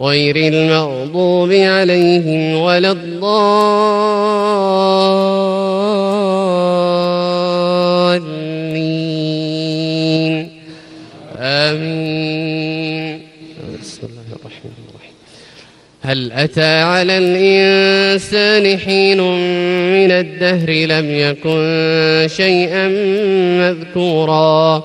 غير المغضوب عليهم ولا الضالين. آمين. بسم الله الرحمن الرحيم. هل أتى على الإنسان حين من الدهر لم يكن شيئا مذكورا؟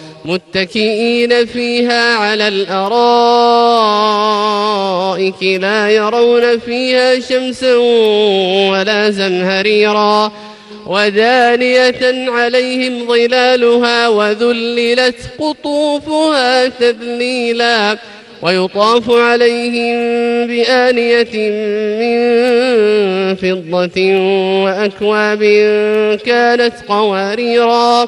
متكئين فيها على الأرائك لا يرون فيها شمسا ولا زمهريرا. ودانية عليهم ظلالها وذللت قطوفها تذليلا. ويطاف عليهم بآنية من فضة وأكواب كانت قواريرا.